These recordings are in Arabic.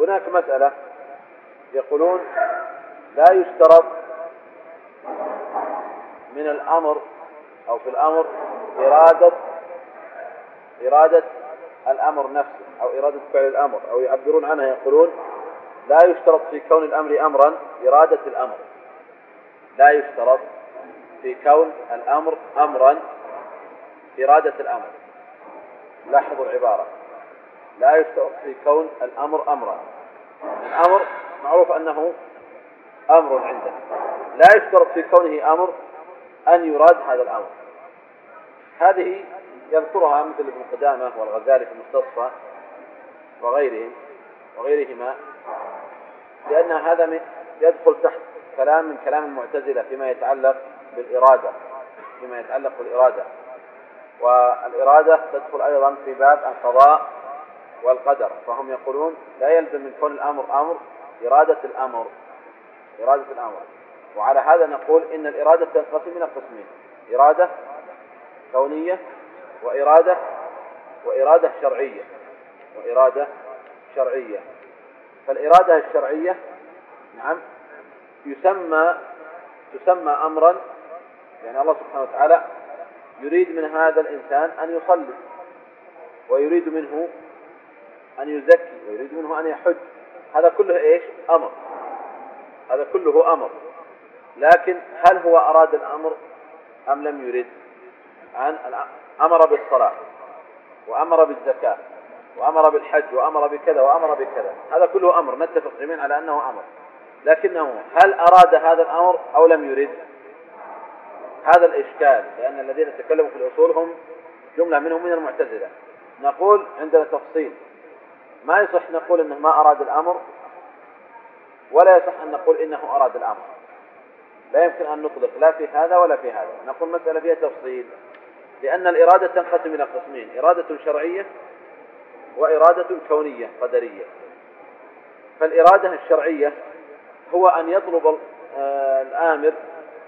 هناك مسألة يقولون لا يشترط من الأمر أو في الأمر إرادة إرادة الأمر نفسه أو إرادة فعل الأمر أو يعبرون عنها يقولون لا يشترط في كون الأمر أمرا إرادة الأمر. لا يشترط في كون الأمر أمرا إرادة الأمر. لاحظوا العبارة. لا يشترط في كون الأمر أمرا. الأمر معروف أنه أمر عندنا لا يشترط في كونه أمر أن يراد هذا الأمر. هذه يذكرها مثل ابن قدامة والغزالي في المستصفى وغيرهم وغيرهما لأن هذا يدخل تحت كلام من كلام المعتزلة فيما يتعلق بالإرادة. فيما يتعلق بالإرادة. والإرادة تدخل أيضا في باب القضاء والقدر. فهم يقولون لا يلزم من كون الأمر أمر إرادة الأمر إرادة الأمر. وعلى هذا نقول إن الإرادة تنقسم إلى قسمين إرادة كونية وإرادة وإرادة شرعية وإرادة شرعية. فالإرادة الشرعية نعم يسمى تسمى أمرا يعني الله سبحانه وتعالى يريد من هذا الإنسان أن يصلي ويريد منه أن يزكي ويريد منه أن يحج. هذا كله إيش؟ أمر. هذا كله أمر. لكن هل هو أراد الأمر أم لم يرد؟ عن أمر بالصلاة وأمر بالزكاة وأمر بالحج وأمر بكذا وأمر بكذا. هذا كله أمر. نتفق جميعا على أنه أمر. لكنه هل أراد هذا الأمر أو لم يرد؟ هذا الإشكال لأن الذين تكلموا في الأصول هم جملة منهم من المعتزلة. نقول عندنا تفصيل. ما يصح نقول إنه ما أراد الأمر ولا يصح أن نقول إنه أراد الأمر. لا يمكن أن نطلق لا في هذا ولا في هذا. نقول مسألة فيها تفصيل. لأن الإرادة تنقسم إلى قسمين إرادة شرعية وإرادة كونية قدرية. فالإرادة الشرعية هو أن يطلب آه، الآمر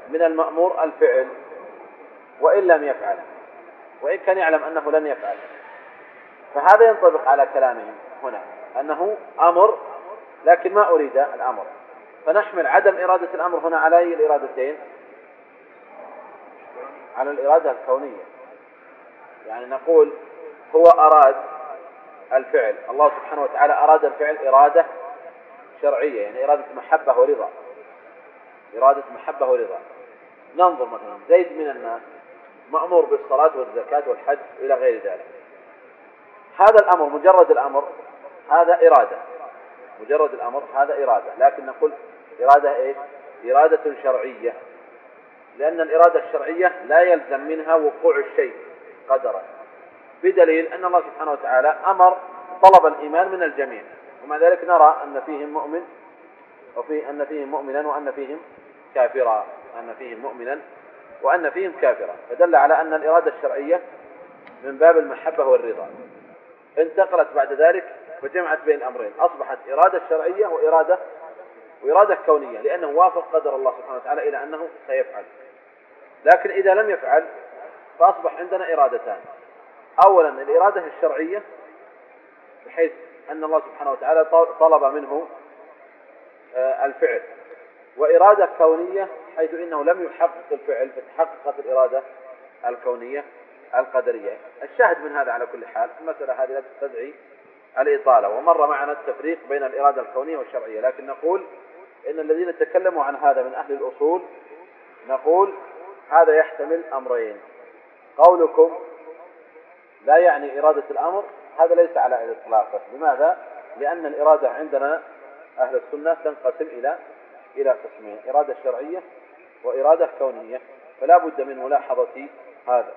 من المأمور الفعل وإن لم يفعل. وإن كان يعلم أنه لن يفعل. فهذا ينطبق على كلامهم. هنا أنه أمر لكن ما أريد الأمر. فنحمل عدم إرادة الأمر هنا على أي الإرادتين؟ على الإرادة الكونية. يعني نقول هو أراد الفعل. الله سبحانه وتعالى أراد الفعل إرادة شرعية يعني إرادة محبة ورضا. إرادة محبة ورضا. ننظر مثلا زيد من الناس مأمور بالصلاة والزكاة والحج إلى غير ذلك. هذا الأمر مجرد الأمر هذا إرادة. مجرد الأمر هذا إرادة. لكن نقول إرادة إيش؟ إرادة شرعية. لأن الإرادة الشرعية لا يلزم منها وقوع الشيء قدرا. بدليل أن الله سبحانه وتعالى أمر طلب الإيمان من الجميع. ومع ذلك نرى أن فيهم مؤمن وفي أن فيهم مؤمنا وأن فيهم كافرا. أن فيهم مؤمنا وأن فيهم كافرا. فدل على أن الإرادة الشرعية من باب المحبة والرضا. انتقلت بعد ذلك وجمعت بين الأمرين أصبحت إرادة شرعية وإرادة وإرادة كونية لأنه وافق قدر الله سبحانه وتعالى إلى أنه سيفعل. لكن إذا لم يفعل فأصبح عندنا إرادتان. أولا الإرادة الشرعية بحيث أن الله سبحانه وتعالى طلب منه آه، الفعل. وإرادة كونية حيث إنه لم يحقق الفعل فتحققت الإرادة الكونية القدرية. الشاهد من هذا على كل حال المسألة هذه لا تستدعي الإطالة. ومر معنا التفريق بين الإرادة الكونية والشرعية. لكن نقول إن الذين تكلموا عن هذا من أهل الأصول نقول هذا يحتمل أمرين. قولكم لا يعني إرادة الأمر هذا ليس على الإطلاق. لماذا؟ لأن الإرادة عندنا أهل السنة تنقسم إلى إلى قسمين إرادة شرعية وإرادة كونية. فلا بد من ملاحظة هذا.